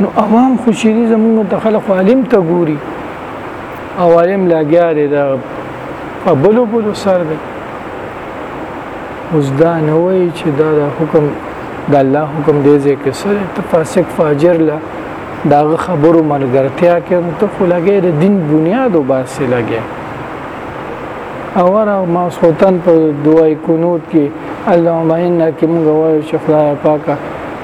نو عوام خو شری زمونږ ته خلک عالم ته ګوري او عالم لاګیا دی دا په بلو بلو سر دی اوس دا نه وای چې دا د حکم د الله حکم دی ځکه سره ته فاسق فاجر لا دا خبرو ملګرتیا کې ته خو لګې د دین بنیاد او باسه لګې اور ما سلطان په دوای کونوت کې اللهم انک موږ وایو چې خدای پاکه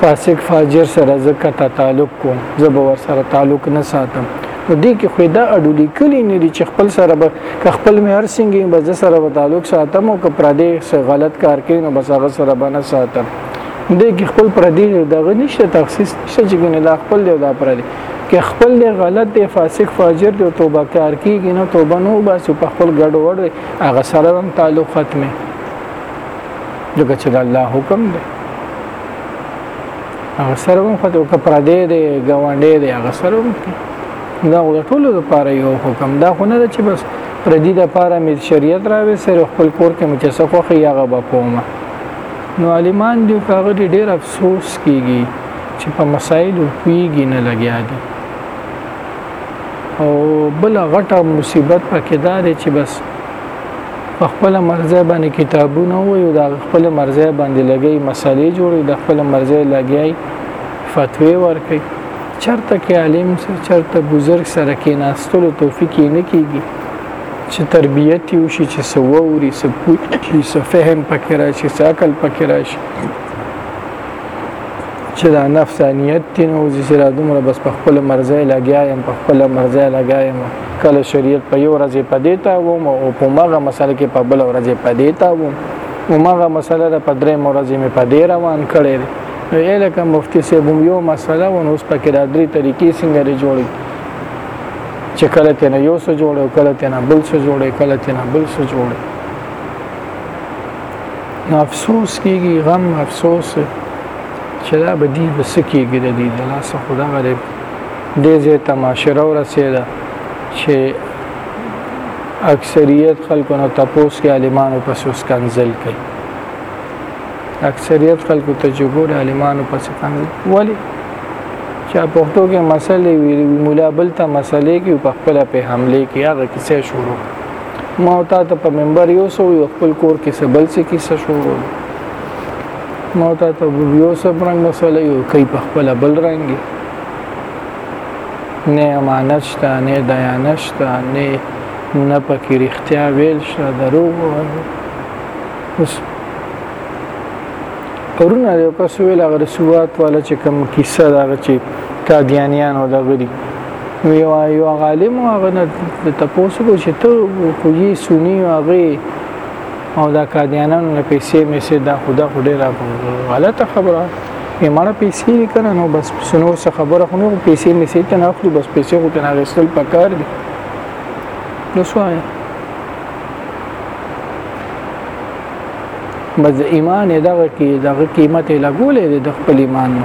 فاسق فاجر سره زه کته تعلق کوم زه به ور سره تعلق نه ساتم نو دې کې خو دا اډو لیکلی نه دي چې خپل سره به که خپل مې هر څنګه به زه سره به تعلق ساتم او که پردې سره غلط کار کوي نو بس هغه سره به نه ساتم دې کې خپل پردې دغه نشته تخصیص نشته چې ګنې دا خپل دی دا پردې که خپل دی غلط دی فاسق فاجر دی توبه کار کیږي نو توبه نو باسو په خپل ګډ وډ هغه سره هم تعلق ختمه ځکه چې د الله حکم دی هغه سره هم خو که پر دې دی ګاونډې دی هغه سره هم دا د ټولو لپاره یو حکم دا خو نه چې بس پر دې لپاره مې شریعت راوي سره خپل کور کې مې چې څه خوخه یغه بکومه نو عالمان دی هغه ډیر افسوس کیږي چې په مسایلو پیږي نه لګیا دي او بل غټه مصیبت پکې دا دی چې بس په خپل مرزه باندې کتابونه وایو دا خپل مرزه باندې لګي مسالې جوړي د خپل مرزه لګي فتوی ورکي چرته کې عالم سره چرته بزرگ سره کې ناستلو توفیق نه کیږي چې تربیت یو شي چې سووري سپوت شي سفهم پکې راشي عقل پکې راشي چې دا نفسانیت تینو چې را دومره بس په خپل مرزه لګیا يم په خپل مرزه لګیا يم کله شریعت په یو ورځ په دیتا وم او په مغه مسله کې په بل ورځ په دیتا وم او مغه مسله د پدرې مرزي مې په دې روان کړې نو الکه مفتی صاحب یو مسله ون اوس پکې د درې طریقې څنګه لري جوړي چې کله ته نه یو څه جوړ او کله ته نه بل څه جوړ کله ته نه بل څه جوړ نو افسوس کیږي غم افسوس چې دا بدی بس کیږي د دې لاس خدا غریب دې ځای ته معاشره ورسېده چې اکثریت خلکو نه تپوس کې عالمانو پس اوس کنزل کوي اکثریت خلکو ته چې ګور عالمانو پس کنزل ولی چې پښتو کې مسلې وی مولا بل ته مسلې کې په خپل په حمله کې هغه کیسه شروع ما او تا ته په منبر یو سو یو خپل کور کې سبل سي کې څه شروع ما او تا ته یو سب رنگ مسله یو کوي په خپل بل رنګي نه امانت شته نه دیانت شته نه نه پکې رښتیا ویل شته دروغ اوس پرونه یو کس ویل هغه رسوات والا چې کوم کیسه دا چې قادیانیان او دا غري یو یو عالم هغه نه تاسو کو چې ته کوی سنی هغه او دا قادیانان له پیسې مې سي دا خدا خو ډیره غلطه خبره یې مړه پیسې یې کنه نو بس سنور څه خبره خو نو پیسې مې سې ته نه اخلو بس پیسې خو ته نه غسل پکار دي نو سوای بس ایمان دغه کې دغه قیمت یې لګولې د خپل ایمان نه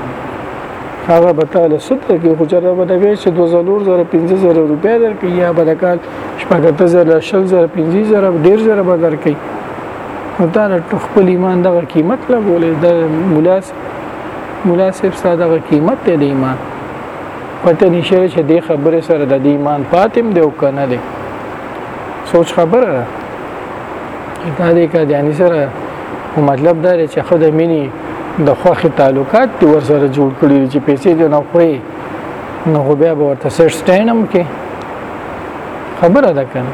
هغه به تعالی ستر کې خو جره به د ویش 2000 زره 15000 روپیا درکې یا به د کال شپږ اته زره شل زره پنځه زره ډیر زره به درکې نو دا خپل ایمان دغه قیمت لګولې د مولا مولا صاحب سره دغه قیمت دی ایمان پته نشي چې د خبره سره د ایمان پاتم دی او کنه دی سوچ خبره ده دا دې کا ځاني سره او مطلب دا دی چې خود مینی د خوخي تعلقات دی ور سره جوړ کړی چې پیسې دې نه خوري نو بیا به ورته سټ سټینم کې خبره ده کنه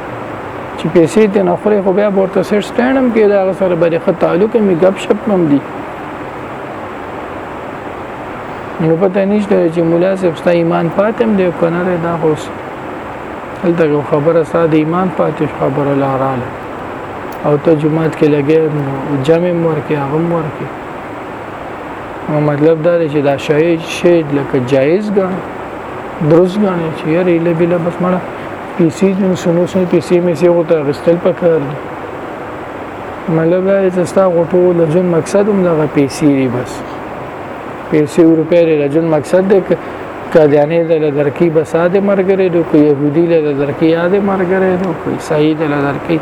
چې پیسې ته نه خوري خو بیا ورته سر سټاند هم کې دا سره به ښه تعلق می غب شپ هم دي نو پته نشته چې مولا صاحب ستا ایمان پاتم دی کنه دا هوس دلته خبره ساده ایمان پاتې خبره لاراله او ته جمعات کې لګې جمع مور کې هغه مور کې مطلب دا دی چې دا شای شی لکه جایز ګڼ درست غني چې یاره اله بل بس مړه پیسې جن سنو سن پیسې مې سي غوته غستل پکار دي مله به زستا غټو لجن مقصد هم دغه پیسې دي بس پیسې روپې لري لجن مقصد دې کادیانې د درکې بساده مرګره دو کو يهودي له درکې یاد مرګره دو کو عیسائی د درکې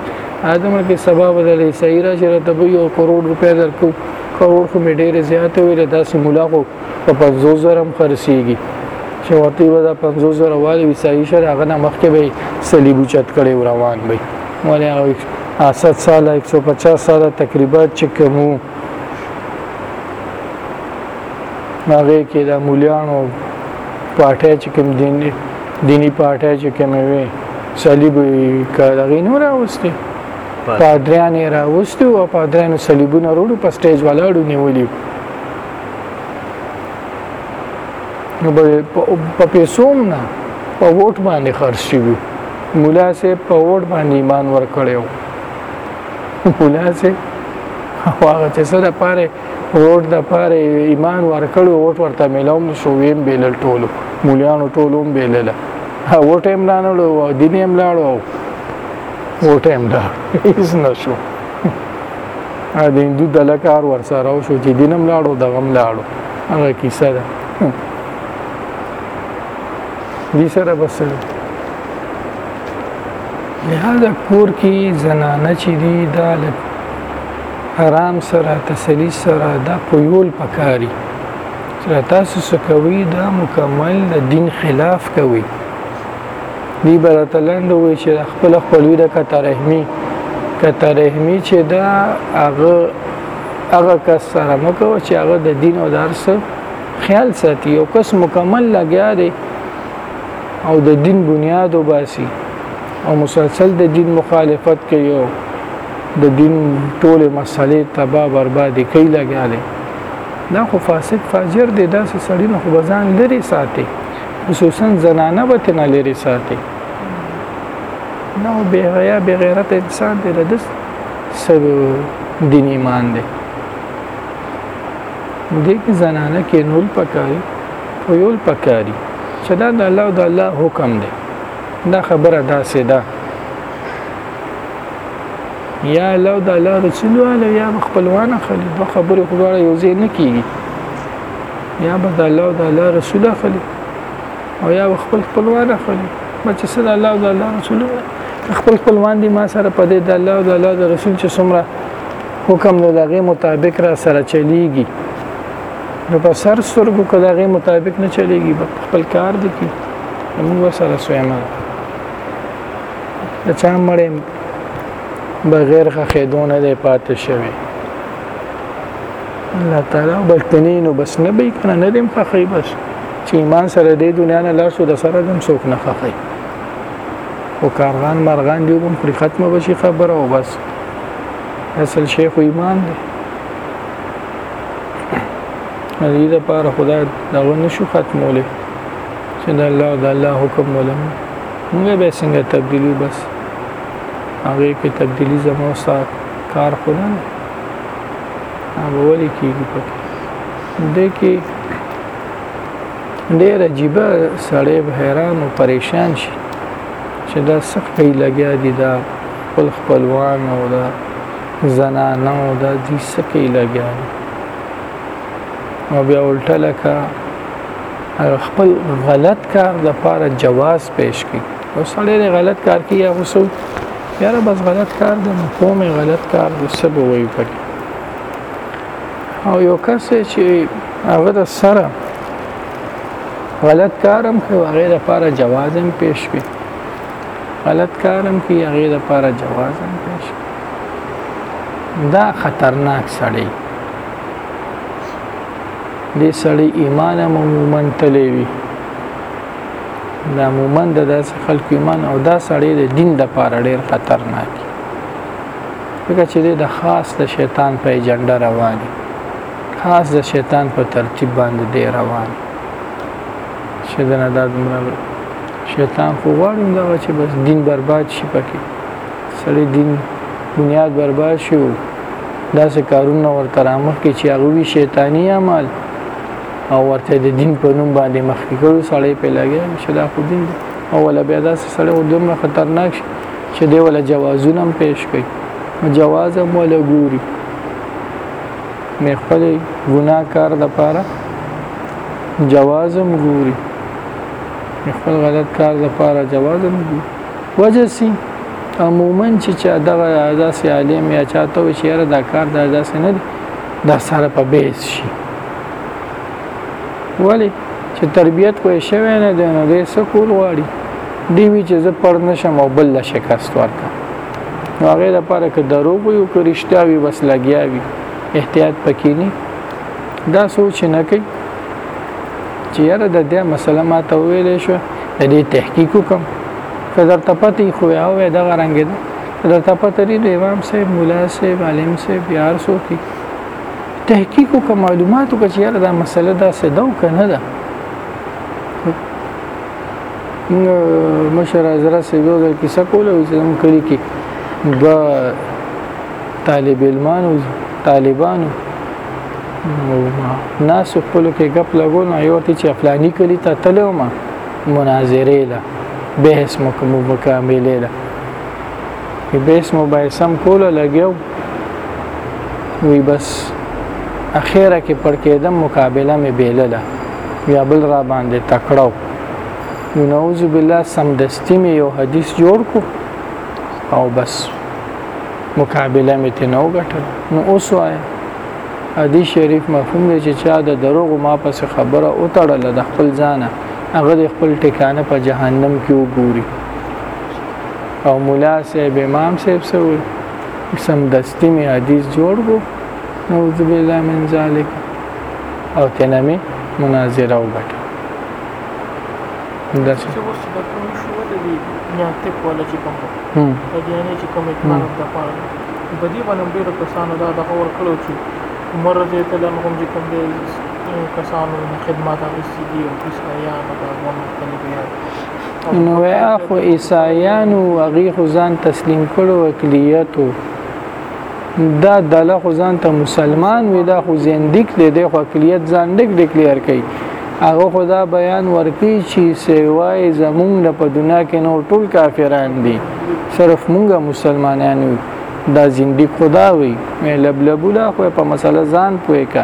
ادم کې سبب د عیسائی را شرط به یو کروڑ روپې درکو کروڑ خو مې ډېر زیات ویل داسې ملاقات په 50 زره هم خرڅيږي چې ورته به دا 50 زره والی وي صحیح شر هغه نه مخکې به صلیبو چت کړي روان وي ولې هغه 100 سال 150 سال تقریبا چې کومو هغه کې د مولیانو پاټه چې کوم دین دینی پاټه چې کوم وي صلیب کارغې نو راوستي پادریان راوستي او پادریان صلیبونه وروړو په سټیج ولاړو نیولي نو په پیسوم نه په ووټ باندې خرج شي مولا سه په ووټ باندې ایمان ورکړیو مولا سه هغه چې سره پاره ووټ د پاره ایمان ورکړو ووټ ورته ملوم شو ویم بیل ټولو مولیانو ټولو بیلله ووټ هم نه نړو دین هم لاړو ووټ هم دا هیڅ نشو ا د هندو دلکار ورسره او شو چې دینم لاړو دغم لاړو هغه کیسه ده دې سره بس لهدا کور کې زنانه چې دی دا لک آرام سره تسلی سره دا پویول پکاري چې تاسو څه کوي دا مکمل د دین خلاف کوي دی به راته لنډ ووایي چې خپله خپلوي ده که ترحمي که ترحمي چې ده هغه هغه کس سره مه کوه چې هغه د دین او د هر څه خیال ساتي یو کس مکمل لګیا دی او د دین بنیاد وباسي او مسلسل د دین مخالفت کوي او د دین ټوله مسلې تباہ برباد کوي لګیا دی دا خو فاسد فاجر دی دا سړی نه خو ځان لري ساتي خصوصا زنانه به تنه لري ساتي نو به حیا به غیرت انسان دی د سب دین ایمان دی دې کې زنانه کې نول پکاري او یول پکاري چې دا د الله او د الله حکم دی دا خبره دا سیده یا الله او د الله رسول الله یا خپلوان خلی دوه خبرې خو یو ځای نه کیږي یا به د الله او د الله رسول اخلي او یا خپل خپلوان اخلي چې څه د الله او د الله رسول خپل خپلوان دي ما سره په دې د الله او د الله د رسول چې څومره حکم نو دغه مطابق را سره چلیږي نو په سر سترګو کې دغه مطابق نه چلیږي په خپل کار دي کې موږ سره سویمه د چا مړې بغیر خخېدونه د پاتې شوی الله تعالی بلتنی نو بس نه به کنه نه دیم فخی بس چې ایمان سره د دنیا نه لاسو د سره دم سوک نه فخی او کارغان مرغان دی هم پر ختمه بشي خبره او بس اصل شیخ ایمان دی دې لپاره خدای دا ونه شو ختموله چې د الله د الله حکم ولم موږ به څنګه تبدیلی بس هغه کې تبدیلی زموږ سره کار خونه هغه ولي کیږي پکې د کې ډېر عجیب سړی به حیران او پریشان شي چې دا سخت لګیا دي دا خپل خپلوان او دا زنانه او دا دې سکه لګیا دي او بیا الټه لکه خپل غلط کار د پاره جواز پیش کړي او سړی دی غلط کار کوي هغه سو یاره بس غلط کار دی نو کوم غلط کار دی څه به وایي پکې او یو کس چې هغه د سره غلط کارم کوي هغه لپاره جواز هم پیش وي غلط کارم کوي هغه لپاره جواز هم پیش وي دا خطرناک سړی دې سړی ایمان هم مومن تلوي دا مومن د داسې خلک ایمان او دا سړی د دین د پاره ډیر خطرناک ځکه چې د خاص د شیطان په ایجنډا روان دي خاص د شیطان په ترتیب باندې دی روان چې دا نه دا دومره شیطان خو غواړي دا چې بس دین برباد شي پکې سړی دین بنیاد برباد شي داسې کارونه ورته رامخ کې چې هغه وی شیطانی اعمال او ورته د دین په نوم باندې مخکې کړو سړی په لګي چې دا خو دین او ولا بیا دا سړی او دومره خطرناک شي چې دی ولا جوازونه هم پیش کوي جواز هم ولا ګوري مې خپل ګناه کار د پاره جواز هم ګوري مې خپل غلط کار د پاره جواز هم ګوري وجه سي عموما چې چا دغه داسې عالم یا چاته وي چې دا کار دا داسې نه دا سره په بیس شي ولی چې تربیت وې شوی نه دی نو دې سکول غواړي دی وی چې زه پر نشم او بل لا شکست ورکا نو هغه لپاره که درو وي او کرشته وي بس لګیا وي احتیاط پکې نه دا سوچ نه کوي چې یاره د دې مسله ما ته ویلې شو د دې تحقیق وکم که درته پته خو یا وې دا رنګ ده درته پته لري امام صاحب مولا صاحب عالم صاحب یار سو کی تحقیق او معلومات وکړي چې یاره دا مسله دا سده او کنه ده نو مشر حضرت سیدو د کیسه کوله چې هم کړی کې دا طالب علمانو طالبانو ناس خپل کې غپ لګول نو یو ته چې افلانی کلی ته تلوم مناظره له بحث مکمل مکمله چې بیس مو به سم کوله لګیو وی بس اخیره کې پر کېدم مقابله مې بیلله یا بل را باندې تکړو نو نعوذ بالله سم دستی مې یو حدیث جوړ کو او بس مقابله مې ته نو غټل نو اوس وای حدیث شریف مفهوم دی چې چا د دروغ ما پس خبره او تړل د خپل ځانه هغه د خپل ټکانه په جهنم کې وګوري او مولا صاحب امام صاحب سوي سم دستی می حدیث جوړ کو نعوذ بالله من ذلک او تنه می مناظره وګټه دا چې اوس د کوم شو د دې نیاتې کوله چې کوم د دې نه چې کوم اعتماد د پاره په دې باندې ډېر کسانو دا د اور کړو چې عمر رضی الله عنه هم چې کوم دې کسانو خدمات اخیستي دي او کیسه یا مطلب مختلفه نو اخو عیسایانو هغه خدان تسلیم کړو اقلیتو دا دله خدان ته مسلمان وي دا خو زندګ دی د خو اقلیت ځان ډک ډکلیئر کوي هغه خدا بیان ورکی چې سیوای زمونږ نه په دنیا کې نور ټول کافران دي صرف مونږه مسلمانان یو دا زندګ خدا وي مې لبلبولا خو په مسله ځان پوي کا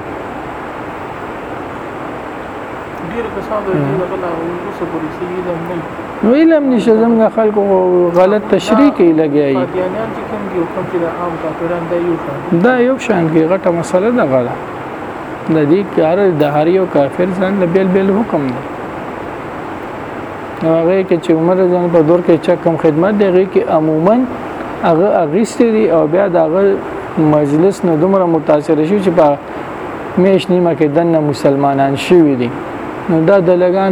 ویلم نشه زمغه خلکو غلط تشریح کوي لګیایي دا یو شان کې غټه مسله ده غلا د دې کار د هر یو کافر ځان د بیل بیل حکم دی هغه کې چې عمر ځان په دور کې چا کم خدمت دی هغه کې عموما هغه اغیستې دي او بیا دغه مجلس نه دومره متاثر شي چې په میش نیمه کې دنه مسلمانان شوي دي نو دا د لګان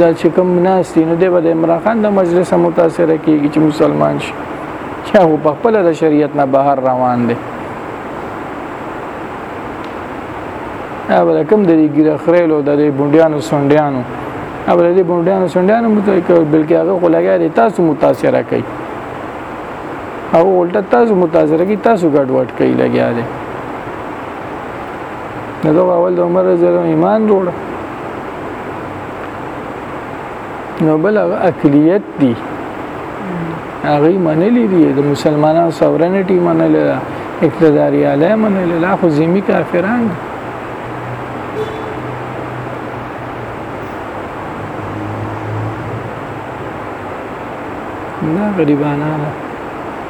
د چې کوم ناس دي نو د بده عمران خان د مجلس متاثر کیږي چې مسلمان شي چې هغه په خپل د شریعت نه بهر روان دي اوبله کوم د دې ګیره خریلو د دې بونډیانو سونډیانو اوبله دې بونډیانو سونډیانو متاثر بلکې هغه خلګاری تاسو متاثر کوي او الټه تاسو متاثر کی تاسو ګډوډ کوي لګیا دي دغه اول د عمر رضی الله ایمان جوړ نو بل هغه اقلیت دی هغه منلې دي د مسلمانانو سورنټي منلې ده اقتداري اعلی منلې ده خو زمي کافران دي نه غریبانه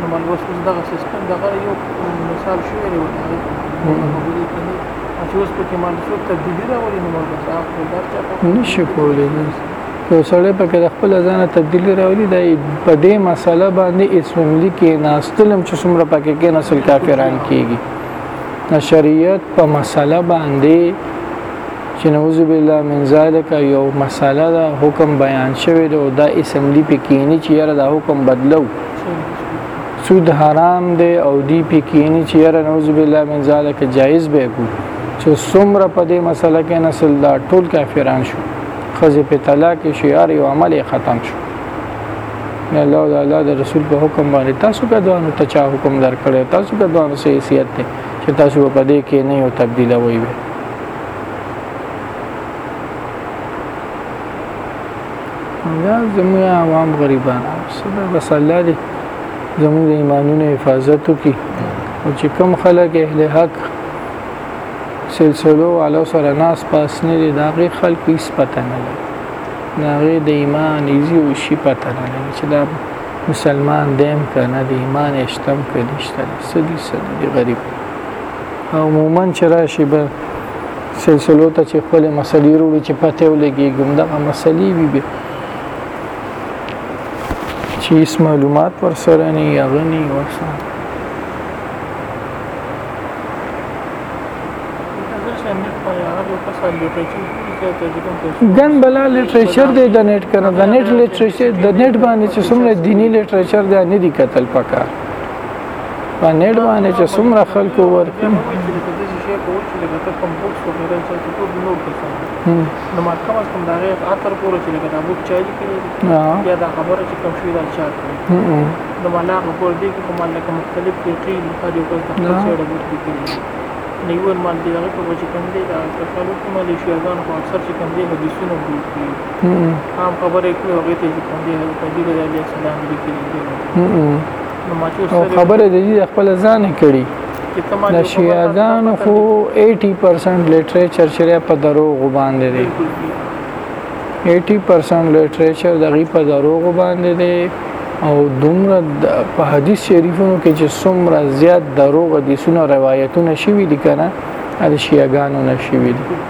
نو من اوس اوس دغه سیستم دغه یو مثال شوی دی ورته هغه مقبولې کړي چې اوس پکې مان څو تبدیلی راولي نو ورته ځواب کولای چا نشي کولای یو سړی پکې د خپل ځان تبدیلی راولي د په دې مسله باندې اسمبلی کې ناستلم چې څومره پکې کې نسل کافران کیږي شریعت په مسله باندې چې نعوذ بالله من ذالک یو مساله ده حکم بیان شوی دی او دا اسمبلی پکېنی چې یاره دا حکم بدلو سود حرام دی او دی پکېنی چې یاره نعوذ بالله من ذالک جایز به کو چې څومره په دې مسله کې نسل دا ټول کافران شو خزه په طلاق شعار یو عمل ختم شو نه الله او الله د رسول په حکم باندې تاسو په دوانو ته چا حکم درکړی تاسو په دوانو سه حیثیت ته چې تاسو په دې کې نه یو تبدیل وي دا زموږ عوام غریبان سره بس الله دې زموږ د ایمانونو حفاظت وکړي او چې کم خلک اهل حق سلسلو علاو سره ناس پاس نه دي دا غي خلک هیڅ پته نه لري دا غي د ایمان ایزي او شي پته نه لري چې دا مسلمان دیم کنه د ایمان اشتم کړي شته سدي سدي غریب او عموما چې راشي به سلسلو ته چې خپل مسلې وروړي چې پته ولګي ګم دغه مسلې وي به چې هیڅ معلومات ورسره نه یا غني ورسره ګن بلا لټریچر دی د نت کنه د نت لټریچر د نت باندې چې څومره دینی لټریچر دی نه دی کتل پکار په نیټ باندې چې څومره خلکو ورکړم نو ما کوم کوم دا غیر اثر پورې چې لګا دا بوت چا لیکلی یا دا خبره چې کوم شوی دا چا کړی نو ما لا خبر دی کوم لکه مختلف طریقې لپاره یو بل څه چې دا بوت لیکلی نو یو مان دی هغه په وجه کوم دی دا تفاوت کوم دی چې ځان خو اکثر چې کوم دی حدیثونه بوت کی هم خبره کوي هغه ته چې کوم دی هغه ته دی دا اسلام لیکلی دی او خبره د دې خپل ځان کړي د شیعاګان خو 80% لټریچر چې په دروغ باندې دی 80% لټریچر د غي په دروغ باندې دی او دومره په حدیث شریفونو کې چې څومره زیات دروغ دي سونه روایتونه شوي دي کنه د شیعاګانو نشوي دي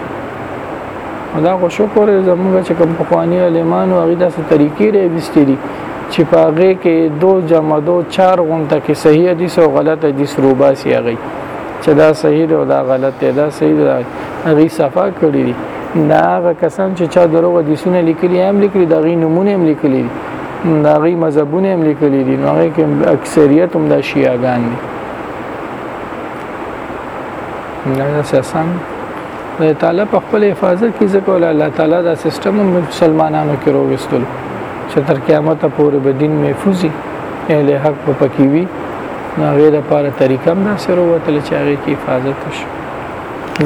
دا خو شکر زموږ چې کوم پخوانی عالمانو هغه داسې طریقې راوستي دي چې په هغه کې دو جمع دو چار غونته کې صحیح حدیث او غلط حدیث روباسي هغه چې دا صحیح دی او دا غلط دی دا صحیح دی هغه صفا کړی دی دا هغه کسان چې چا درو حدیثونه لیکلي هم لیکلي دا غي نمونه هم لیکلي دا غي مذهبونه هم لیکلي دي نو هغه کې اکثریت هم دا شیعاګان دي نه سسان الله تعالی په خپل حفاظت کې ځکه ول الله تعالی دا سیستم مسلمانانو کې روغستل چې تر قیامت پورې به دین محفوظي اهل حق په پکې وي نو غیر لپاره طریقه هم دا سره وته چې هغه کې حفاظت شي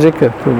ذکر کوم